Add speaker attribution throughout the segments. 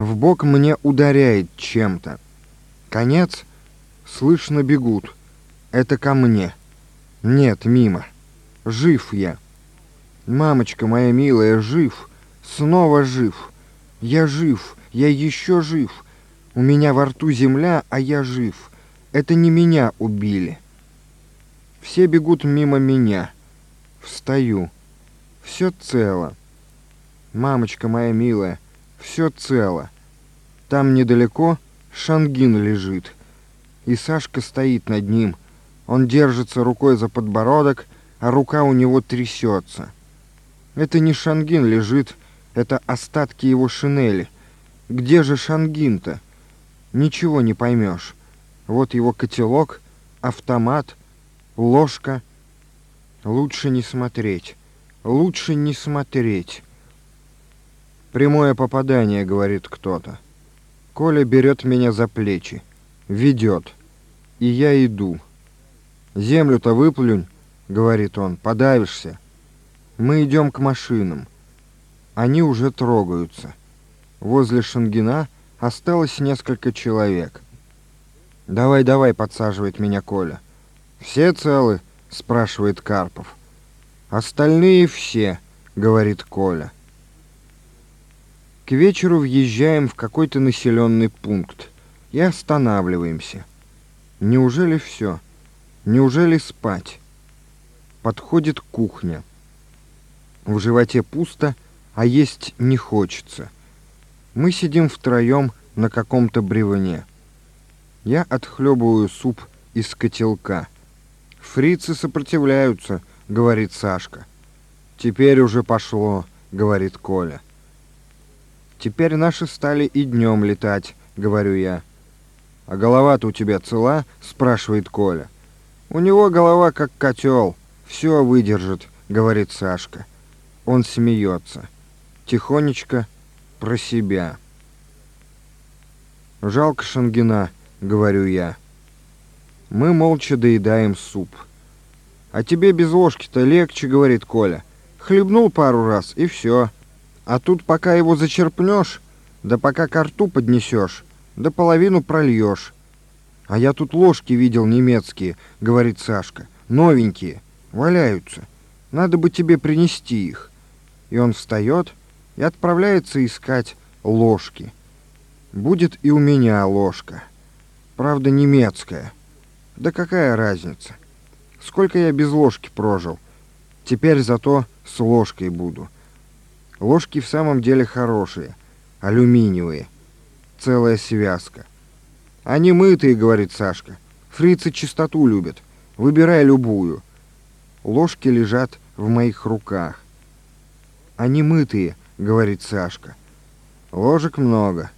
Speaker 1: В бок мне ударяет чем-то. Конец слышно бегут. Это ко мне. Нет, мимо. Жив я. Мамочка моя милая, жив. Снова жив. Я жив. Я еще жив. У меня во рту земля, а я жив. Это не меня убили. Все бегут мимо меня. Встаю. Все цело. Мамочка моя милая, все цело. Там недалеко Шангин лежит. И Сашка стоит над ним. Он держится рукой за подбородок, а рука у него трясется. Это не Шангин лежит, это остатки его шинели. Где же Шангин-то? Ничего не поймешь. Вот его котелок, автомат, ложка. Лучше не смотреть. Лучше не смотреть. Прямое попадание, говорит кто-то. Коля берет меня за плечи, ведет, и я иду. Землю-то выплюнь, говорит он, подавишься. Мы идем к машинам. Они уже трогаются. Возле Шангина осталось несколько человек. «Давай, давай», — подсаживает меня Коля. «Все целы?» — спрашивает Карпов. «Остальные все», — говорит Коля. К вечеру въезжаем в какой-то населенный пункт и останавливаемся. Неужели все? Неужели спать? Подходит кухня. В животе пусто, а есть не хочется. Мы сидим втроем на каком-то бревне. Я отхлебываю суп из котелка. «Фрицы сопротивляются», — говорит Сашка. «Теперь уже пошло», — говорит Коля. Теперь наши стали и днем летать, говорю я. А голова-то у тебя цела? спрашивает Коля. У него голова как котел, все выдержит, говорит Сашка. Он смеется. Тихонечко про себя. Жалко Шангина, говорю я. Мы молча доедаем суп. А тебе без ложки-то легче, говорит Коля. Хлебнул пару раз и все. А тут пока его зачерпнешь, да пока ко рту поднесешь, да половину прольешь. А я тут ложки видел немецкие, говорит Сашка. Новенькие, валяются. Надо бы тебе принести их. И он встает и отправляется искать ложки. Будет и у меня ложка. Правда, немецкая. Да какая разница? Сколько я без ложки прожил. Теперь зато с ложкой буду. Ложки в самом деле хорошие, алюминиевые, целая связка. Они мытые, говорит Сашка. Фрицы чистоту любят. Выбирай любую. Ложки лежат в моих руках. Они мытые, говорит Сашка. Ложек много.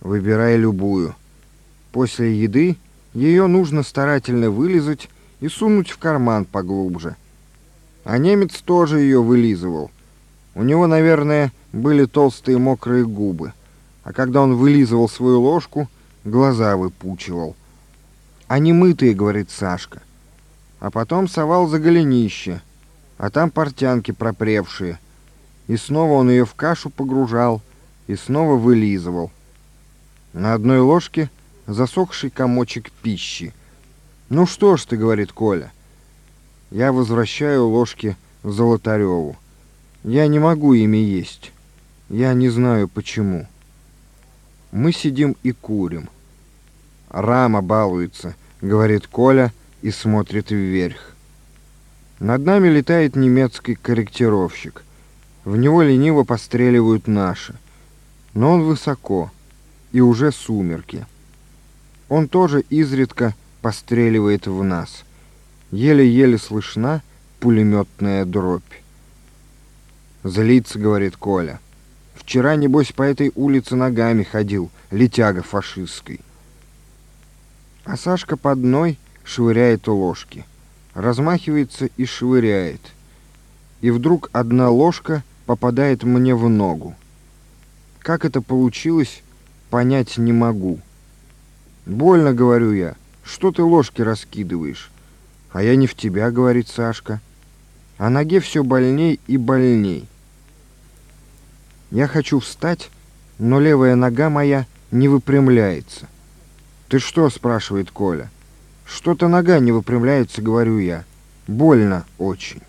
Speaker 1: Выбирай любую. После еды ее нужно старательно вылизать и сунуть в карман поглубже. А немец тоже ее вылизывал. У него, наверное, были толстые мокрые губы, а когда он вылизывал свою ложку, глаза выпучивал. «Они мытые», — говорит Сашка. А потом совал за голенище, а там портянки пропревшие. И снова он ее в кашу погружал и снова вылизывал. На одной ложке засохший комочек пищи. «Ну что ж ты», — говорит Коля. Я возвращаю ложки Золотареву. Я не могу ими есть. Я не знаю почему. Мы сидим и курим. Рама балуется, говорит Коля и смотрит вверх. Над нами летает немецкий корректировщик. В него лениво постреливают наши. Но он высоко, и уже сумерки. Он тоже изредка постреливает в нас. Еле-еле слышна пулеметная дробь. Злится, говорит Коля. Вчера, небось, по этой улице ногами ходил, летяга фашистской. А Сашка под ной швыряет у ложки. Размахивается и швыряет. И вдруг одна ложка попадает мне в ногу. Как это получилось, понять не могу. Больно, говорю я. Что ты ложки раскидываешь? А я не в тебя, говорит Сашка. А ноге все больней и больней. Я хочу встать но левая нога моя не выпрямляется. «Ты что?» — спрашивает Коля. «Что-то нога не выпрямляется», — говорю я. «Больно очень».